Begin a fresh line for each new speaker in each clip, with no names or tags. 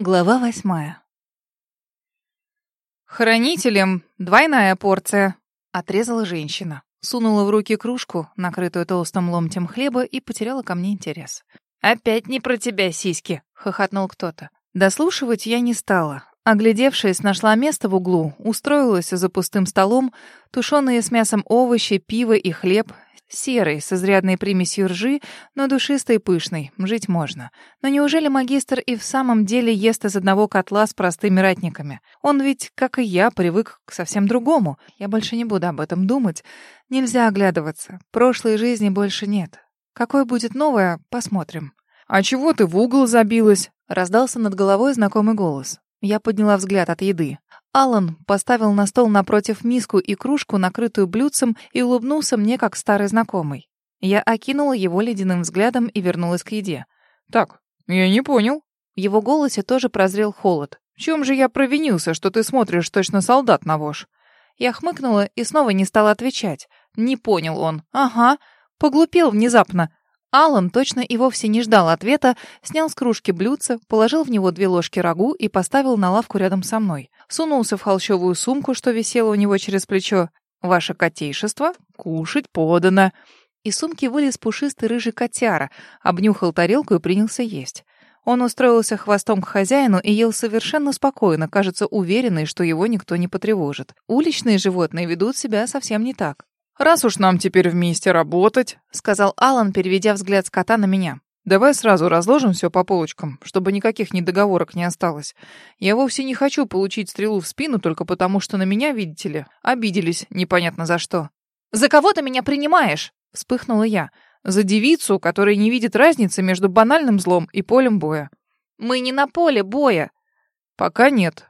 Глава восьмая. «Хранителям двойная порция», — отрезала женщина. Сунула в руки кружку, накрытую толстым ломтем хлеба, и потеряла ко мне интерес. «Опять не про тебя, сиськи!» — хохотнул кто-то. Дослушивать я не стала. Оглядевшись, нашла место в углу, устроилась за пустым столом, тушеные с мясом овощи, пиво и хлеб, Серый, с изрядной примесью ржи, но душистый и пышный. Жить можно. Но неужели магистр и в самом деле ест из одного котла с простыми ратниками? Он ведь, как и я, привык к совсем другому. Я больше не буду об этом думать. Нельзя оглядываться. Прошлой жизни больше нет. Какое будет новое, посмотрим. «А чего ты в угол забилась?» — раздался над головой знакомый голос. Я подняла взгляд от еды. Алан поставил на стол напротив миску и кружку, накрытую блюдцем, и улыбнулся мне как старый знакомый. Я окинула его ледяным взглядом и вернулась к еде. «Так, я не понял». В его голосе тоже прозрел холод. «В чем же я провинился, что ты смотришь точно солдат на вож?» Я хмыкнула и снова не стала отвечать. Не понял он. «Ага». Поглупел внезапно. Алан точно и вовсе не ждал ответа, снял с кружки блюдце, положил в него две ложки рагу и поставил на лавку рядом со мной. Сунулся в холщовую сумку, что висела у него через плечо. «Ваше котейшество, кушать подано». Из сумки вылез пушистый рыжий котяра, обнюхал тарелку и принялся есть. Он устроился хвостом к хозяину и ел совершенно спокойно, кажется, уверенный, что его никто не потревожит. Уличные животные ведут себя совсем не так.
«Раз уж нам теперь вместе работать», — сказал Алан, переведя взгляд с кота на меня. «Давай сразу разложим все по полочкам, чтобы никаких недоговорок не осталось. Я вовсе не хочу получить стрелу в спину только потому, что на меня, видите ли, обиделись непонятно за что».
«За кого ты меня принимаешь?» — вспыхнула я.
«За девицу, которая не видит разницы между банальным злом и полем боя».
«Мы не на поле боя».
«Пока нет.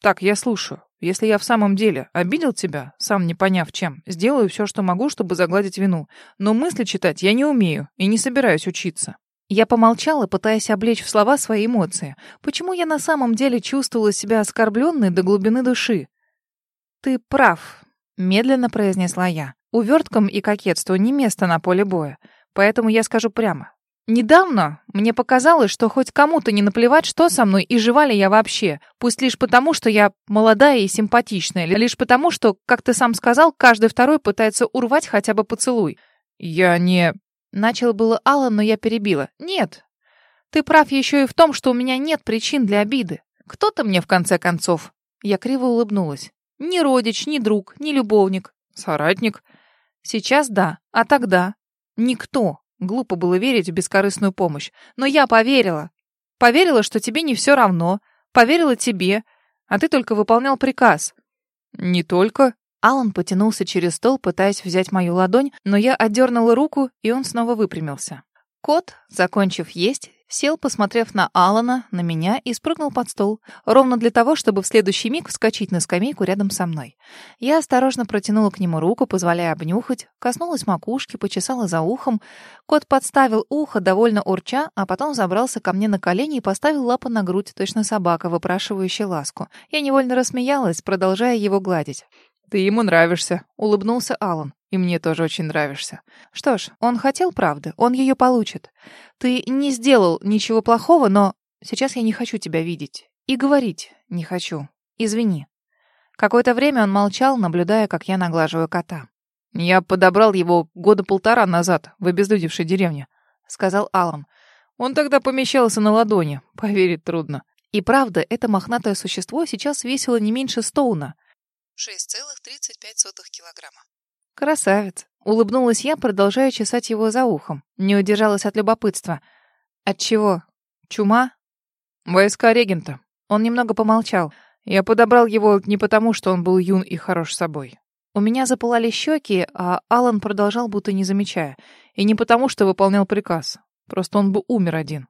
Так, я слушаю». Если я в самом деле обидел тебя, сам не поняв чем, сделаю все, что могу, чтобы загладить вину. Но мысли читать я не умею и не собираюсь учиться.
Я помолчала, пытаясь облечь в слова свои эмоции. Почему я на самом деле чувствовала себя оскорбленной до глубины души? «Ты прав», — медленно произнесла я. «Уверткам и кокетству не место на поле боя. Поэтому я скажу прямо. Недавно мне показалось, что хоть кому-то не наплевать, что со мной и жива ли я вообще, пусть лишь потому, что я молодая и симпатичная, лишь потому, что, как ты сам сказал, каждый второй пытается урвать хотя бы поцелуй.
Я не...
Начал было Алла, но я перебила. Нет. Ты прав еще и в том, что у меня нет причин для обиды. Кто-то мне в конце концов. Я криво улыбнулась. Ни родич, ни друг, ни любовник.
Соратник.
Сейчас да, а тогда? Никто. Глупо было верить в бескорыстную помощь. Но я поверила. Поверила, что тебе не все равно. Поверила тебе. А ты только выполнял приказ.
Не только.
Алан потянулся через стол, пытаясь взять мою ладонь, но я отдернула руку, и он снова выпрямился. Кот, закончив есть, Сел, посмотрев на Алана, на меня и спрыгнул под стол, ровно для того, чтобы в следующий миг вскочить на скамейку рядом со мной. Я осторожно протянула к нему руку, позволяя обнюхать, коснулась макушки, почесала за ухом. Кот подставил ухо, довольно урча, а потом забрался ко мне на колени и поставил лапу на грудь, точно собака, выпрашивающая ласку. Я невольно рассмеялась, продолжая его гладить.
«Ты ему нравишься», — улыбнулся Алан. «И мне тоже очень нравишься».
«Что ж, он хотел правды, он ее получит. Ты не сделал ничего плохого, но сейчас я не хочу тебя видеть. И говорить не хочу. Извини». Какое-то время он молчал, наблюдая, как я наглаживаю кота.
«Я подобрал его года полтора назад в обездудившей деревне», — сказал Алан. «Он тогда помещался на ладони, поверить трудно».
И правда, это мохнатое существо сейчас весило не меньше Стоуна.
6,35 килограмма.
Красавец. Улыбнулась я, продолжая чесать его за ухом. Не удержалась от любопытства. От чего? Чума?
Войска регента.
Он немного помолчал.
Я подобрал его не потому, что он был юн и хорош собой.
У меня запылали щеки, а Алан продолжал, будто не замечая.
И не потому, что выполнял приказ. Просто он бы умер один.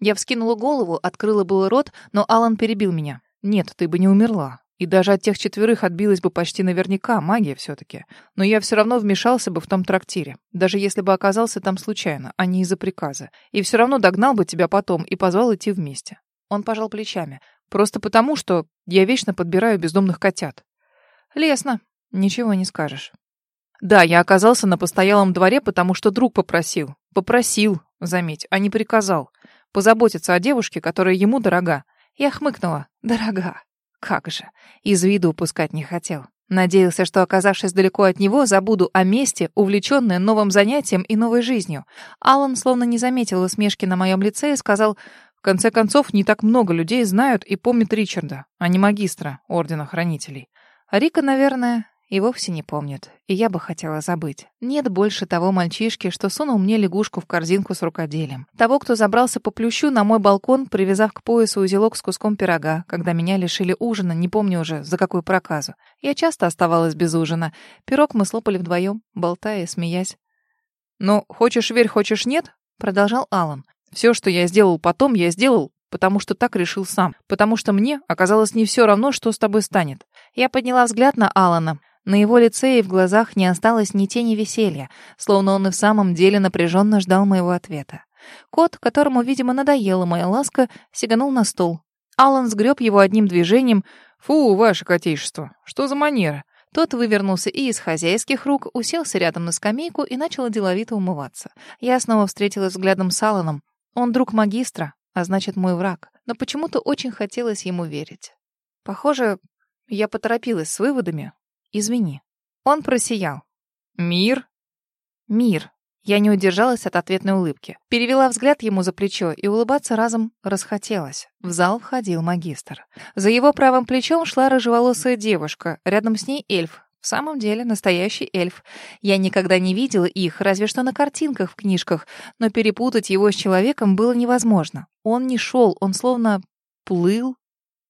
Я вскинула голову, открыла был рот, но Алан перебил меня.
«Нет, ты бы не умерла. И даже от тех четверых отбилась бы почти наверняка, магия все-таки. Но я все равно вмешался бы в том трактире, даже если бы оказался там случайно, а не из-за приказа. И все равно догнал бы тебя потом и позвал идти вместе. Он пожал плечами. Просто потому, что я вечно подбираю бездомных котят.
Лесно. Ничего не скажешь.
Да, я оказался на постоялом дворе, потому что друг попросил. Попросил, заметь, а не приказал. Позаботиться о девушке, которая ему дорога.
Я хмыкнула. Дорога. Как же. Из виду упускать не хотел. Надеялся, что, оказавшись далеко от него, забуду о месте, увлеченное новым занятием и новой жизнью. Алан словно не заметил усмешки на моем лице и сказал, «В конце концов, не так много людей знают и помнят Ричарда, а не магистра Ордена Хранителей. А Рика, наверное, и вовсе не помнит. И я бы хотела забыть. Нет больше того мальчишки, что сунул мне лягушку в корзинку с рукоделием. Того, кто забрался по плющу на мой балкон, привязав к поясу узелок с куском пирога, когда меня лишили ужина, не помню уже, за какую проказу. Я часто оставалась без ужина. Пирог мы слопали вдвоем, болтая и смеясь.
«Ну, хочешь верь, хочешь нет?» — продолжал Алан. «Все, что я сделал потом, я сделал, потому что так решил сам, потому что мне оказалось не все равно, что с тобой станет».
Я подняла взгляд на Алана. На его лице и в глазах не осталось ни тени веселья, словно он и в самом деле напряженно ждал моего ответа. Кот, которому, видимо, надоела моя ласка, сиганул на стол. Алан сгреб его одним движением.
«Фу, ваше котейшество, что за манера?»
Тот вывернулся и из хозяйских рук, уселся рядом на скамейку и начал деловито умываться. Я снова встретилась взглядом с Аланом. Он друг магистра, а значит, мой враг. Но почему-то очень хотелось ему верить. Похоже, я поторопилась с выводами, Извини. Он просиял.
Мир?
Мир. Я не удержалась от ответной улыбки. Перевела взгляд ему за плечо, и улыбаться разом расхотелось. В зал входил магистр. За его правым плечом шла рыжеволосая девушка, рядом с ней эльф. В самом деле, настоящий эльф. Я никогда не видела их, разве что на картинках в книжках, но перепутать его с человеком было невозможно. Он не шел, он словно плыл,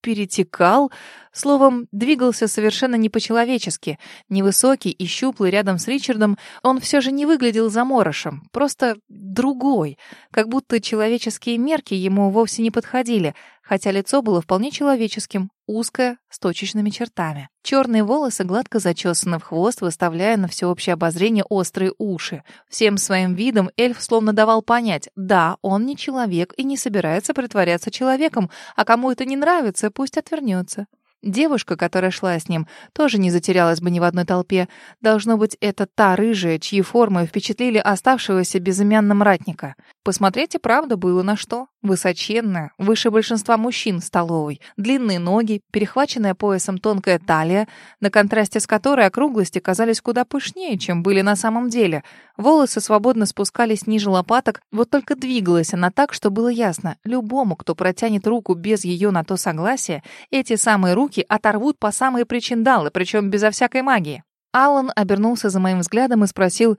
перетекал, словом, двигался совершенно не по-человечески. Невысокий и щуплый рядом с Ричардом, он все же не выглядел заморышем, просто другой, как будто человеческие мерки ему вовсе не подходили, хотя лицо было вполне человеческим, узкое, с точечными чертами. Черные волосы гладко зачесаны в хвост, выставляя на всеобщее обозрение острые уши. Всем своим видом эльф словно давал понять, да, он не человек и не собирается притворяться человеком, а кому это не нравится, пусть отвернется. Девушка, которая шла с ним, тоже не затерялась бы ни в одной толпе. Должно быть, это та рыжая, чьи формы впечатлили оставшегося безымянным ратника. Посмотреть и правда было на что. Высоченная, выше большинства мужчин в столовой, длинные ноги, перехваченная поясом тонкая талия, на контрасте с которой округлости казались куда пышнее, чем были на самом деле. Волосы свободно спускались ниже лопаток, вот только двигалась она так, что было ясно, любому, кто протянет руку без ее на то согласия, эти самые руки оторвут по самые причиндалы, причем безо всякой магии. Алан обернулся за моим взглядом и спросил,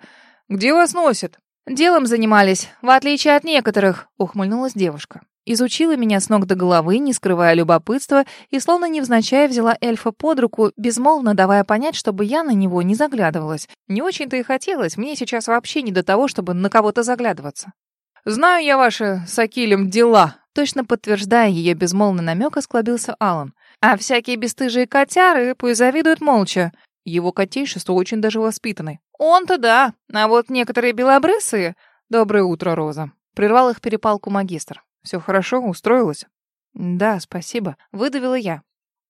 «Где вас носит?»
«Делом занимались, в отличие от некоторых», — ухмыльнулась девушка. Изучила меня с ног до головы, не скрывая любопытства, и словно невзначай взяла эльфа под руку, безмолвно давая понять, чтобы я на него не заглядывалась. Не очень-то и хотелось, мне сейчас вообще не до того, чтобы на кого-то заглядываться.
«Знаю я ваши с Акилем дела»,
Точно подтверждая ее безмолвный намек, осклабился Алан. «А всякие бесстыжие котяры пусть завидуют молча.
Его котейшество очень даже воспитанный.
Он-то да, а вот некоторые белобрысые...
Доброе утро, Роза. Прервал их перепалку магистр. Все хорошо, устроилась?
Да, спасибо. Выдавила я.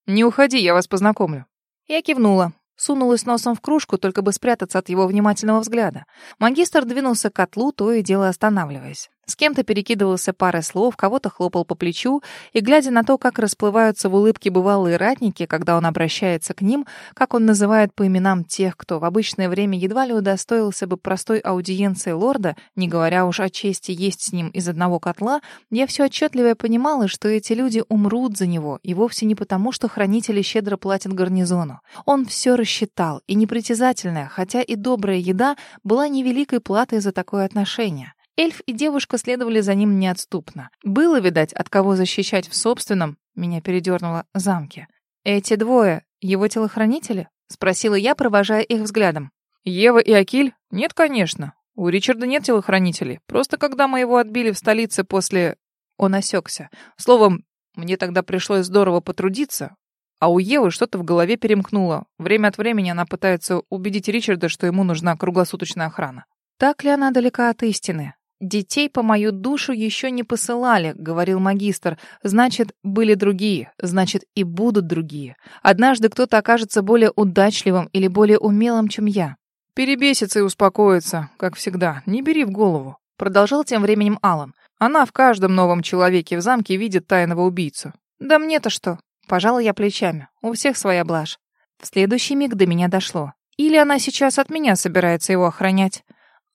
Не уходи, я вас познакомлю.
Я кивнула. Сунулась носом в кружку, только бы спрятаться от его внимательного взгляда. Магистр двинулся к котлу, то и дело останавливаясь. С кем-то перекидывался парой слов, кого-то хлопал по плечу, и, глядя на то, как расплываются в улыбке бывалые ратники, когда он обращается к ним, как он называет по именам тех, кто в обычное время едва ли удостоился бы простой аудиенции лорда, не говоря уж о чести есть с ним из одного котла, я все отчетливо понимала, что эти люди умрут за него, и вовсе не потому, что хранители щедро платят гарнизону. Он все рассчитал, и непритязательная, хотя и добрая еда была невеликой платой за такое отношение. Эльф и девушка следовали за ним неотступно. Было, видать, от кого защищать в собственном, меня передернуло, замке. «Эти двое — его телохранители?» — спросила я, провожая их взглядом.
«Ева и Акиль? Нет, конечно. У Ричарда нет телохранителей. Просто когда мы его отбили в столице после...» Он осекся. Словом, мне тогда пришлось здорово потрудиться, а у Евы что-то в голове перемкнуло. Время от времени она пытается убедить Ричарда, что ему нужна круглосуточная охрана.
Так ли она далека от истины? «Детей по мою душу еще не посылали», — говорил магистр. «Значит, были другие, значит, и будут другие. Однажды кто-то окажется более удачливым или более умелым, чем я».
«Перебесится и успокоится, как всегда. Не бери в голову», — продолжал тем временем Алан. «Она в каждом новом человеке в замке видит тайного убийцу. Да мне-то что? Пожала я плечами. У всех своя блажь. В следующий миг до меня дошло. Или она сейчас от меня собирается его охранять?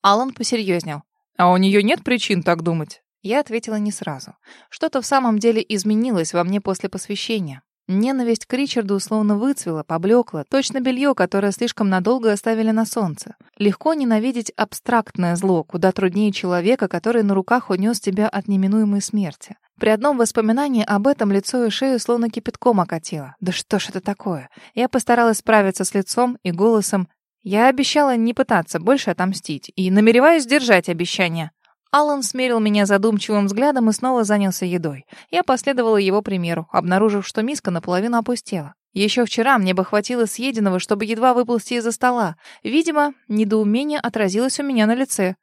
Алан посерьезнел. А у нее нет причин так думать? Я ответила не сразу. Что-то в самом деле изменилось во мне после посвящения. Ненависть к Ричарду условно выцвела, поблекла, точно белье, которое слишком надолго оставили на солнце. Легко ненавидеть абстрактное зло, куда труднее человека, который на руках унес тебя от неминуемой смерти. При одном воспоминании об этом лицо и шею словно кипятком окатило. Да что ж это такое? Я постаралась справиться с лицом и голосом. Я обещала не пытаться больше отомстить и намереваюсь сдержать обещание. Алан смерил меня задумчивым взглядом и снова занялся едой. Я последовала его примеру, обнаружив, что миска наполовину опустела. Еще вчера мне бы хватило съеденного, чтобы едва выползти из-за стола. Видимо, недоумение отразилось у меня на лице.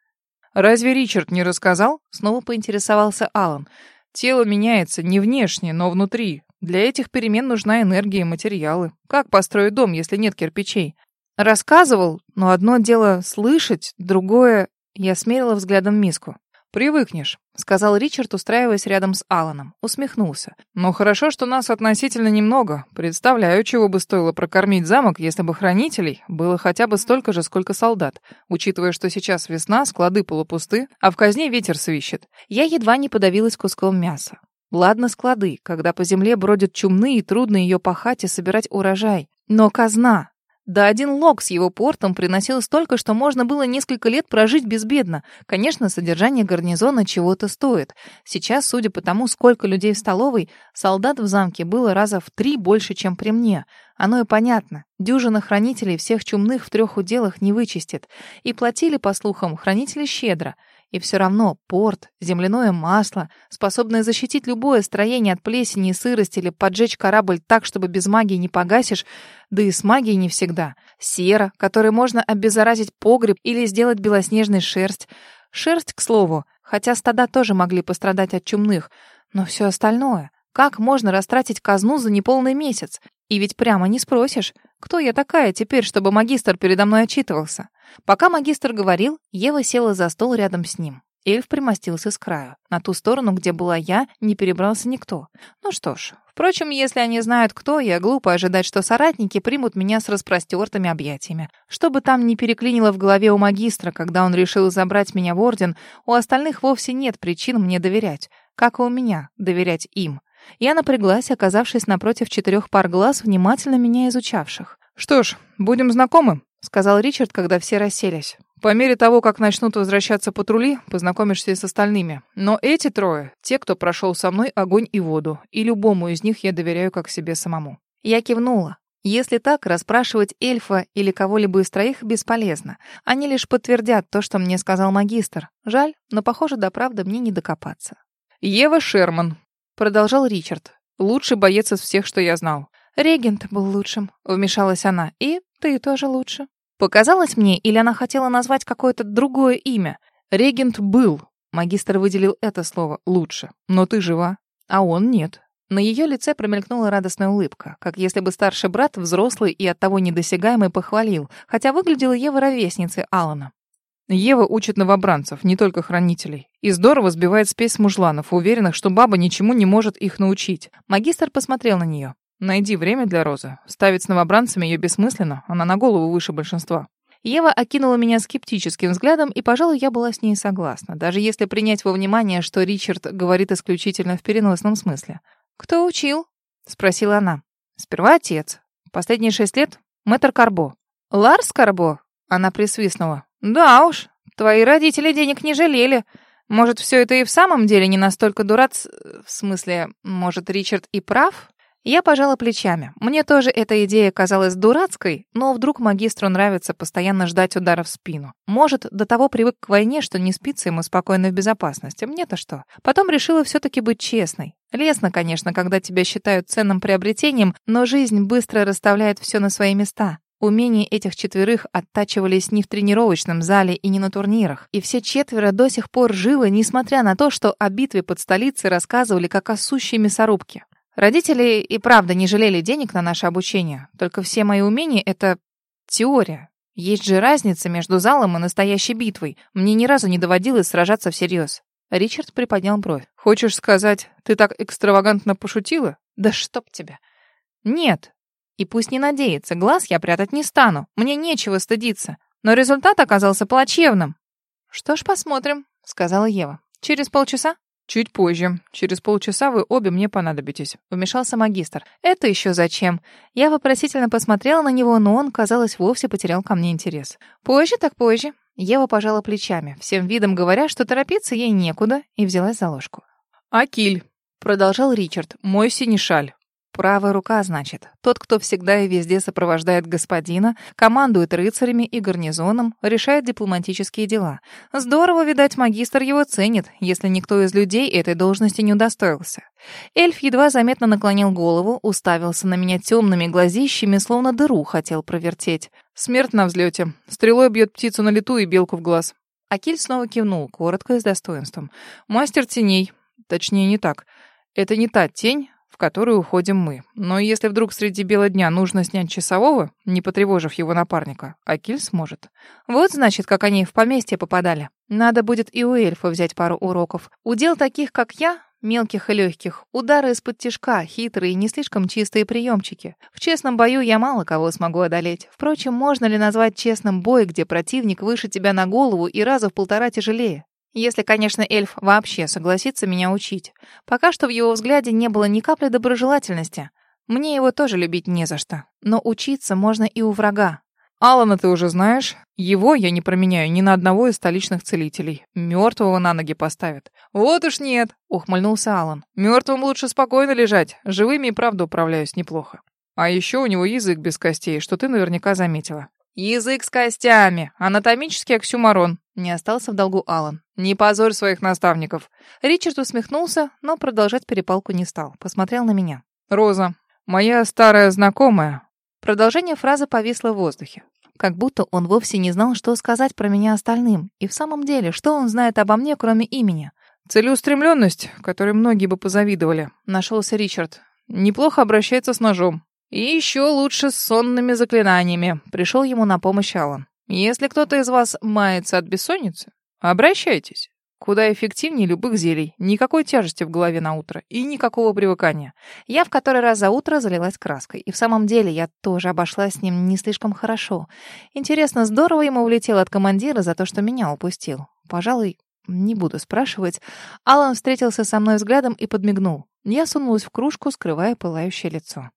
«Разве Ричард не рассказал?» — снова поинтересовался Алан. «Тело меняется не внешне, но внутри. Для этих перемен нужна энергия и материалы. Как построить дом, если нет кирпичей?» Рассказывал, но одно дело слышать, другое я смерила взглядом миску. «Привыкнешь», — сказал Ричард, устраиваясь рядом с Аланом. Усмехнулся. «Но хорошо, что нас относительно немного. Представляю, чего бы стоило прокормить замок, если бы хранителей было хотя бы столько же, сколько солдат, учитывая, что сейчас весна, склады полупусты, а в казне ветер свищет». Я едва не подавилась куском мяса. Ладно склады, когда по земле бродят чумные и трудно ее пахать и собирать урожай. Но казна, да один лог с его портом приносил столько, что можно было несколько лет прожить безбедно. Конечно, содержание гарнизона чего-то стоит. Сейчас, судя по тому, сколько людей в столовой, солдат в замке было раза в три больше, чем при мне. Оно и понятно. Дюжина хранителей всех чумных в трех уделах не вычистит. И платили, по слухам, хранители щедро. И все равно порт, земляное масло, способное защитить любое строение от плесени и сырости или поджечь корабль так, чтобы без магии не погасишь, да и с магией не всегда. Сера, которой можно обеззаразить погреб или сделать белоснежной шерсть. Шерсть, к слову, хотя стада тоже могли пострадать от чумных, но все остальное. Как можно растратить казну за неполный месяц? И ведь прямо не спросишь, кто я такая теперь, чтобы магистр передо мной отчитывался. Пока магистр говорил, Ева села за стол рядом с ним. Эльф примостился с краю. На ту сторону, где была я, не перебрался никто. Ну что ж, впрочем, если они знают, кто я, глупо ожидать, что соратники примут меня с распростертыми объятиями. Что бы там ни переклинило в голове у магистра, когда он решил забрать меня в орден, у остальных вовсе нет причин мне доверять. Как и у меня доверять им. Я напряглась, оказавшись напротив четырех пар глаз, внимательно меня изучавших. «Что ж, будем знакомы», — сказал Ричард, когда все расселись. «По мере того, как начнут возвращаться патрули, познакомишься и с остальными. Но эти трое — те, кто прошел со мной огонь и воду, и любому из них я доверяю как себе самому». Я кивнула. Если так, расспрашивать эльфа или кого-либо из троих бесполезно. Они лишь подтвердят то, что мне сказал магистр. Жаль, но, похоже, до правды мне не докопаться.
«Ева Шерман», — продолжал Ричард. «Лучший боец из всех, что я знал.
«Регент был лучшим», — вмешалась она. «И ты тоже лучше». Показалось мне, или она хотела назвать какое-то другое имя?
«Регент был», — магистр выделил это слово, «лучше». «Но ты жива, а он нет».
На ее лице промелькнула радостная улыбка, как если бы старший брат, взрослый и оттого недосягаемый, похвалил, хотя выглядела Ева ровесницей Алана.
Ева учит новобранцев, не только хранителей. И здорово сбивает спесь мужланов, уверенных, что баба ничему не может их научить.
Магистр посмотрел на нее.
Найди время для Розы. Ставить с новобранцами ее бессмысленно, она на голову выше большинства.
Ева окинула меня скептическим взглядом, и, пожалуй, я была с ней согласна, даже если принять во внимание, что Ричард говорит исключительно в переносном смысле. «Кто учил?» — спросила она. «Сперва отец. Последние шесть лет — мэтр Карбо». «Ларс Карбо?» — она присвистнула. «Да уж, твои родители денег не жалели. Может, все это и в самом деле не настолько дурац... В смысле, может, Ричард и прав?» Я пожала плечами. Мне тоже эта идея казалась дурацкой, но вдруг магистру нравится постоянно ждать удара в спину. Может, до того привык к войне, что не спится ему спокойно в безопасности. Мне-то что? Потом решила все-таки быть честной. Лестно, конечно, когда тебя считают ценным приобретением, но жизнь быстро расставляет все на свои места. Умения этих четверых оттачивались не в тренировочном зале и не на турнирах. И все четверо до сих пор живы, несмотря на то, что о битве под столицей рассказывали как о сущей мясорубке. Родители и правда не жалели денег на наше обучение, только все мои умения — это теория. Есть же разница между залом и настоящей битвой. Мне ни разу не доводилось сражаться всерьез. Ричард приподнял бровь.
«Хочешь сказать, ты так экстравагантно пошутила? Да чтоб тебя. Нет. И пусть не надеется, глаз я прятать не стану. Мне нечего стыдиться. Но результат оказался плачевным. Что ж, посмотрим, сказала Ева. Через полчаса?
Чуть позже. Через полчаса вы обе мне понадобитесь.
Вмешался магистр. Это еще зачем? Я вопросительно посмотрела на него, но он, казалось, вовсе потерял ко мне интерес. Позже так позже. Ева пожала плечами, всем видом говоря, что торопиться ей некуда, и взялась за ложку.
«Акиль», — продолжал Ричард, — «мой синешаль».
Правая рука, значит. Тот, кто всегда и везде сопровождает господина, командует рыцарями и гарнизоном, решает дипломатические дела. Здорово, видать, магистр его ценит, если никто из людей этой должности не удостоился. Эльф едва заметно наклонил голову, уставился на меня темными глазищами, словно дыру хотел провертеть.
«Смерть на взлете. Стрелой бьет птицу на лету и белку в глаз».
Акиль снова кивнул, коротко и с достоинством.
«Мастер теней. Точнее, не так. Это не та тень, в которую уходим мы. Но если вдруг среди бела дня нужно снять часового, не потревожив его напарника, Акиль сможет.
Вот, значит, как они в поместье попадали. Надо будет и у эльфа взять пару уроков. Удел таких, как я, мелких и легких, удары из-под тишка, хитрые, не слишком чистые приемчики. В честном бою я мало кого смогу одолеть. Впрочем, можно ли назвать честным бой, где противник выше тебя на голову и раза в полтора тяжелее? Если, конечно, эльф вообще согласится меня учить. Пока что в его взгляде не было ни капли доброжелательности. Мне его тоже любить не за что. Но учиться можно и у врага.
Алана ты уже знаешь. Его я не променяю ни на одного из столичных целителей. Мертвого на ноги поставят. Вот уж нет, ухмыльнулся Алан. Мертвым лучше спокойно лежать. Живыми и правда управляюсь неплохо. А еще у него язык без костей, что ты наверняка заметила.
Язык с костями, анатомический оксюмарон. Не остался в долгу Алан. Не позорь своих наставников. Ричард усмехнулся, но продолжать перепалку не стал. Посмотрел на меня.
Роза, моя старая знакомая.
Продолжение фразы повисло в воздухе. Как будто он вовсе не знал, что сказать про меня остальным. И в самом деле, что он знает обо мне, кроме имени?
Целеустремленность, которой многие бы позавидовали. Нашелся Ричард. Неплохо обращается с ножом. И еще лучше с сонными заклинаниями. Пришел ему на помощь Алан. Если кто-то из вас мается от бессонницы, обращайтесь. Куда эффективнее любых зелий. Никакой тяжести в голове на утро и никакого привыкания.
Я в который раз за утро залилась краской. И в самом деле я тоже обошлась с ним не слишком хорошо. Интересно, здорово ему улетело от командира за то, что меня упустил. Пожалуй, не буду спрашивать. Алан встретился со мной взглядом и подмигнул. Я сунулась в кружку, скрывая пылающее лицо.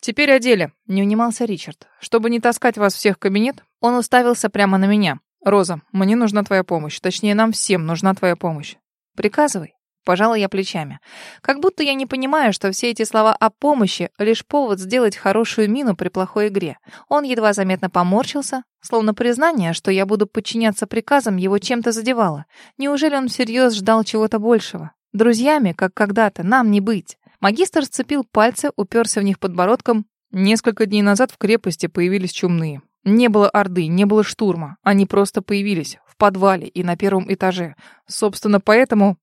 «Теперь о деле», — не унимался Ричард. «Чтобы не таскать вас всех в кабинет, он уставился прямо на меня. Роза, мне нужна твоя помощь. Точнее, нам всем нужна твоя помощь.
Приказывай». Пожала я плечами. Как будто я не понимаю, что все эти слова о помощи — лишь повод сделать хорошую мину при плохой игре. Он едва заметно поморщился, словно признание, что я буду подчиняться приказам, его чем-то задевало. Неужели он всерьез ждал чего-то большего? Друзьями, как когда-то, нам не быть. Магистр сцепил пальцы, уперся в них подбородком.
Несколько дней назад в крепости появились чумные. Не было орды, не было штурма. Они просто появились в подвале и на первом этаже. Собственно, поэтому...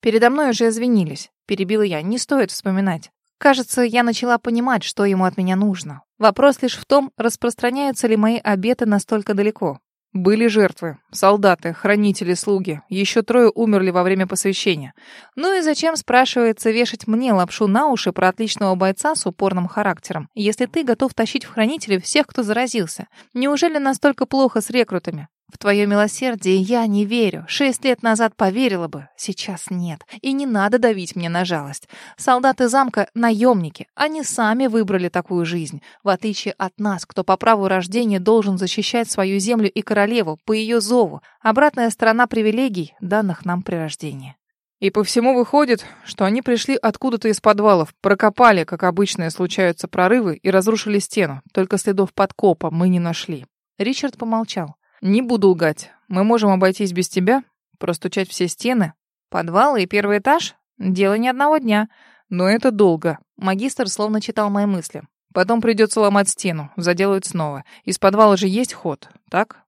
Передо мной уже извинились. Перебила я. Не стоит вспоминать. Кажется, я начала понимать, что ему от меня нужно. Вопрос лишь в том, распространяются ли мои обеты настолько далеко.
Были жертвы. Солдаты, хранители, слуги. Еще трое умерли во время посвящения.
Ну и зачем, спрашивается, вешать мне лапшу на уши про отличного бойца с упорным характером, если ты готов тащить в хранители всех, кто заразился? Неужели настолько плохо с рекрутами? В твое милосердие я не верю. Шесть лет назад поверила бы, сейчас нет. И не надо давить мне на жалость. Солдаты замка — наемники. Они сами выбрали такую жизнь. В отличие от нас, кто по праву рождения должен защищать свою землю и королеву по ее зову. Обратная сторона привилегий, данных нам при рождении.
И по всему выходит, что они пришли откуда-то из подвалов, прокопали, как обычно случаются прорывы, и разрушили стену. Только следов подкопа мы не нашли.
Ричард помолчал.
Не буду лгать. Мы можем обойтись без тебя, простучать все стены.
Подвалы и первый этаж — дело не одного дня.
Но это долго.
Магистр словно читал мои мысли.
Потом придется ломать стену, заделывать снова. Из подвала же есть ход, так?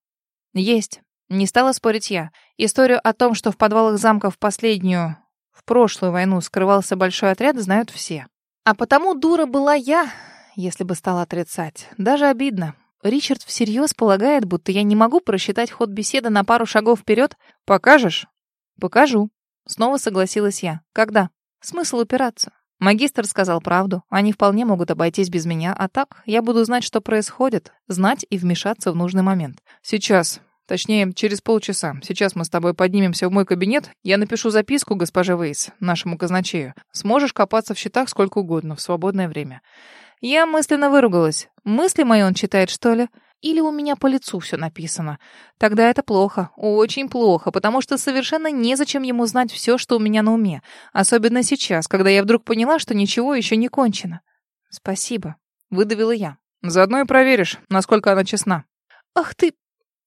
Есть. Не стала спорить я. Историю о том, что в подвалах замка в последнюю, в прошлую войну скрывался большой отряд, знают все. А потому дура была я, если бы стала отрицать. Даже обидно. Ричард всерьез полагает, будто я не могу просчитать ход беседы на пару шагов вперед.
Покажешь?
Покажу. Снова согласилась я. Когда? Смысл упираться?
Магистр сказал правду. Они вполне могут обойтись без меня, а так я буду знать, что происходит, знать и вмешаться в нужный момент. Сейчас. Точнее, через полчаса. Сейчас мы с тобой поднимемся в мой кабинет. Я напишу записку госпоже Вейс, нашему казначею. Сможешь копаться в счетах сколько угодно, в свободное время. Я мысленно выругалась. Мысли мои он читает, что ли? Или у меня по лицу все написано. Тогда это плохо, очень плохо, потому что совершенно незачем ему знать все, что у меня на уме. Особенно сейчас, когда я вдруг поняла, что ничего еще не кончено. «Спасибо», — выдавила я.
«Заодно и проверишь, насколько она честна».
«Ах ты...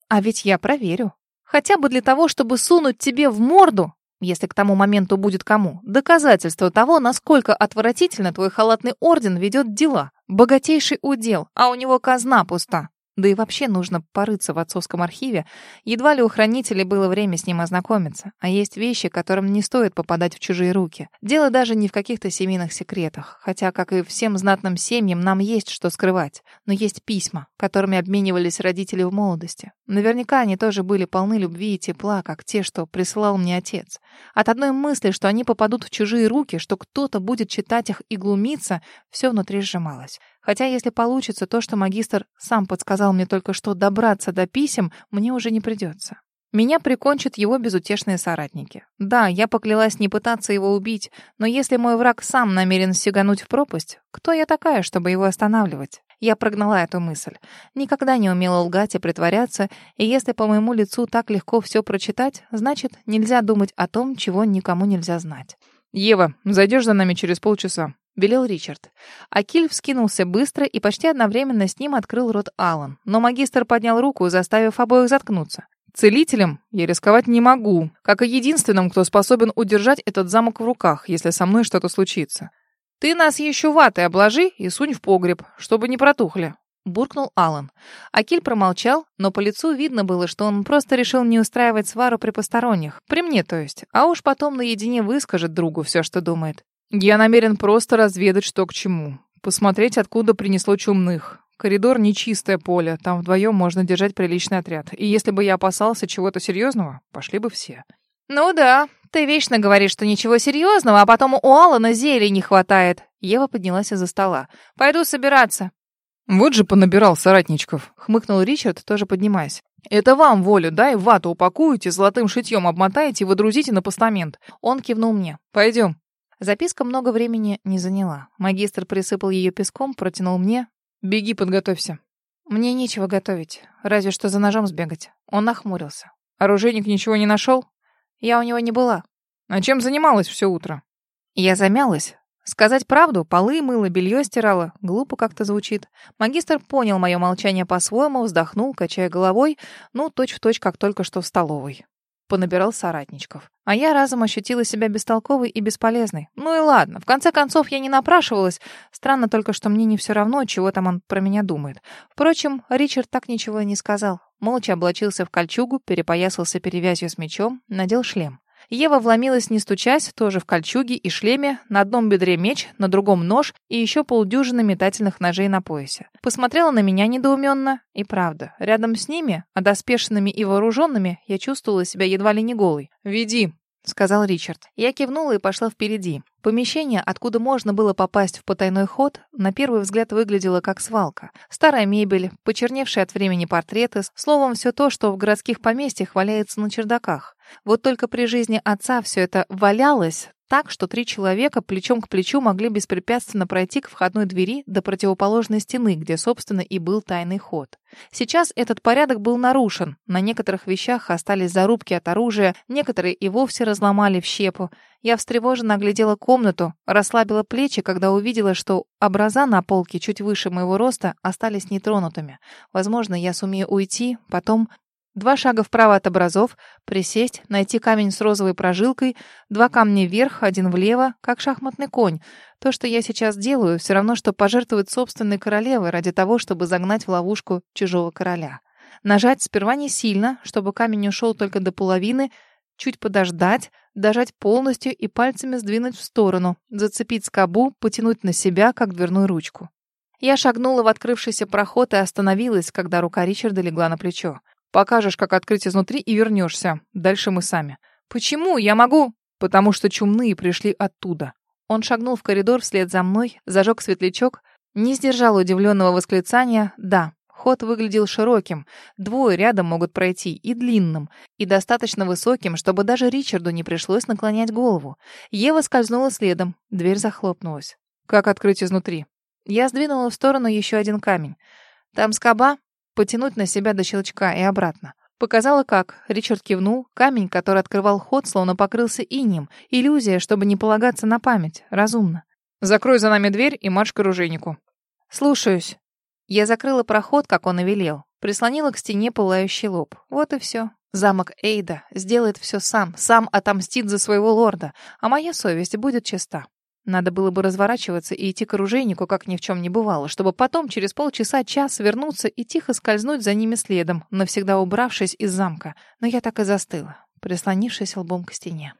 А ведь я проверю. Хотя бы для того, чтобы сунуть тебе в морду, если к тому моменту будет кому, доказательство того, насколько отвратительно твой халатный орден ведет дела. Богатейший удел, а у него казна пуста. Да и вообще нужно порыться в отцовском архиве. Едва ли у хранителей было время с ним ознакомиться. А есть вещи, которым не стоит попадать в чужие руки. Дело даже не в каких-то семейных секретах. Хотя, как и всем знатным семьям, нам есть что скрывать. Но есть письма, которыми обменивались родители в молодости. Наверняка они тоже были полны любви и тепла, как те, что присылал мне отец. От одной мысли, что они попадут в чужие руки, что кто-то будет читать их и глумиться, все внутри сжималось. Хотя, если получится то, что магистр сам подсказал мне только что добраться до писем, мне уже не придется. Меня прикончат его безутешные соратники. Да, я поклялась не пытаться его убить, но если мой враг сам намерен сигануть в пропасть, кто я такая, чтобы его останавливать? Я прогнала эту мысль. Никогда не умела лгать и притворяться, и если по моему лицу так легко все прочитать, значит, нельзя думать о том, чего никому нельзя знать.
«Ева, зайдешь за нами через полчаса?»
— велел Ричард. Акиль вскинулся быстро, и почти одновременно с ним открыл рот Алан. Но магистр поднял руку, заставив обоих заткнуться.
«Целителем я рисковать не могу, как и единственным, кто способен удержать этот замок в руках, если со мной что-то случится. Ты нас еще ватой обложи и сунь в погреб, чтобы не протухли».
— буркнул Алан. Акиль промолчал, но по лицу видно было, что он просто решил не устраивать свару при посторонних. При мне, то есть. А уж потом наедине выскажет другу все, что думает.
Я намерен просто разведать, что к чему. Посмотреть, откуда принесло чумных. Коридор — нечистое поле, там вдвоем можно держать приличный отряд. И если бы я опасался чего-то серьезного, пошли бы все.
«Ну да, ты вечно говоришь, что ничего серьезного, а потом у Алана зелий не хватает». Ева поднялась из-за стола. «Пойду собираться».
«Вот же понабирал соратничков», — хмыкнул Ричард, тоже поднимаясь. «Это вам волю, дай вату упакуете, золотым шитьем обмотаете и выдрузите на постамент».
Он кивнул мне.
«Пойдем».
Записка много времени не заняла. Магистр присыпал ее песком, протянул мне.
«Беги, подготовься».
Мне нечего готовить, разве что за ножом сбегать. Он нахмурился.
Оружейник ничего не нашел?
Я у него не была.
А чем занималась все утро?
Я замялась. Сказать правду, полы мыла, белье стирала. Глупо как-то звучит. Магистр понял мое молчание по-своему, вздохнул, качая головой, ну, точь-в-точь, точь, как только что в столовой понабирал соратничков. А я разом ощутила себя бестолковой и бесполезной. Ну и ладно, в конце концов я не напрашивалась. Странно только, что мне не все равно, чего там он про меня думает. Впрочем, Ричард так ничего и не сказал. Молча облачился в кольчугу, перепоясался перевязью с мечом, надел шлем. Ева вломилась, не стучась, тоже в кольчуге и шлеме, на одном бедре меч, на другом нож и еще полдюжины метательных ножей на поясе. Посмотрела на меня недоуменно, и правда, рядом с ними, одоспешенными и вооруженными, я чувствовала себя едва ли не голой.
«Веди», —
сказал Ричард. Я кивнула и пошла впереди. Помещение, откуда можно было попасть в потайной ход, на первый взгляд выглядело как свалка. Старая мебель, почерневшие от времени портреты, словом, все то, что в городских поместьях валяется на чердаках. Вот только при жизни отца все это валялось, так, что три человека плечом к плечу могли беспрепятственно пройти к входной двери до противоположной стены, где, собственно, и был тайный ход. Сейчас этот порядок был нарушен. На некоторых вещах остались зарубки от оружия, некоторые и вовсе разломали в щепу. Я встревоженно оглядела комнату, расслабила плечи, когда увидела, что образа на полке чуть выше моего роста остались нетронутыми. Возможно, я сумею уйти, потом Два шага вправо от образов, присесть, найти камень с розовой прожилкой, два камня вверх, один влево, как шахматный конь. То, что я сейчас делаю, все равно, что пожертвовать собственной королевой ради того, чтобы загнать в ловушку чужого короля. Нажать сперва не сильно, чтобы камень ушел только до половины, чуть подождать, дожать полностью и пальцами сдвинуть в сторону, зацепить скобу, потянуть на себя, как дверную ручку. Я шагнула в открывшийся проход и остановилась, когда рука Ричарда легла на плечо.
Покажешь, как открыть изнутри, и вернешься. Дальше мы сами.
Почему? Я могу.
Потому что чумные пришли оттуда.
Он шагнул в коридор вслед за мной, зажег светлячок, не сдержал удивленного восклицания «да». Ход выглядел широким, двое рядом могут пройти, и длинным, и достаточно высоким, чтобы даже Ричарду не пришлось наклонять голову. Ева скользнула следом, дверь захлопнулась. Как открыть изнутри? Я сдвинула в сторону еще один камень. Там скоба, потянуть на себя до щелчка и обратно. Показала как. Ричард кивнул. Камень, который открывал ход, словно покрылся инем. Иллюзия, чтобы не полагаться на память. Разумно. Закрой за нами дверь и марш к оружейнику. Слушаюсь. Я закрыла проход, как он и велел. Прислонила к стене пылающий лоб. Вот и все. Замок Эйда сделает все сам. Сам отомстит за своего лорда. А моя совесть будет чиста. Надо было бы разворачиваться и идти к оружейнику, как ни в чем не бывало, чтобы потом через полчаса-час вернуться и тихо скользнуть за ними следом, навсегда убравшись из замка. Но я так и застыла, прислонившись лбом к стене.